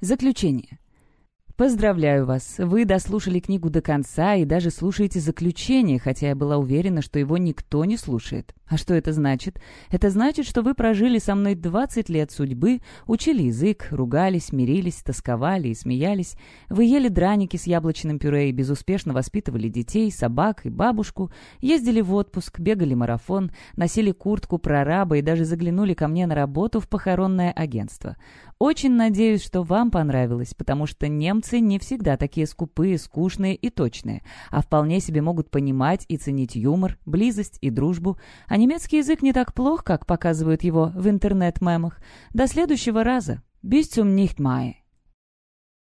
Заключение. Поздравляю вас, вы дослушали книгу до конца и даже слушаете заключение, хотя я была уверена, что его никто не слушает. А что это значит? Это значит, что вы прожили со мной 20 лет судьбы, учили язык, ругались, мирились, тосковали и смеялись. Вы ели драники с яблочным пюре и безуспешно воспитывали детей, собак и бабушку, ездили в отпуск, бегали марафон, носили куртку прораба и даже заглянули ко мне на работу в похоронное агентство. Очень надеюсь, что вам понравилось, потому что немцы не всегда такие скупые, скучные и точные, а вполне себе могут понимать и ценить юмор, близость и дружбу. А немецкий язык не так плох, как показывают его в интернет-мемах. До следующего раза. Bis zum nicht mai.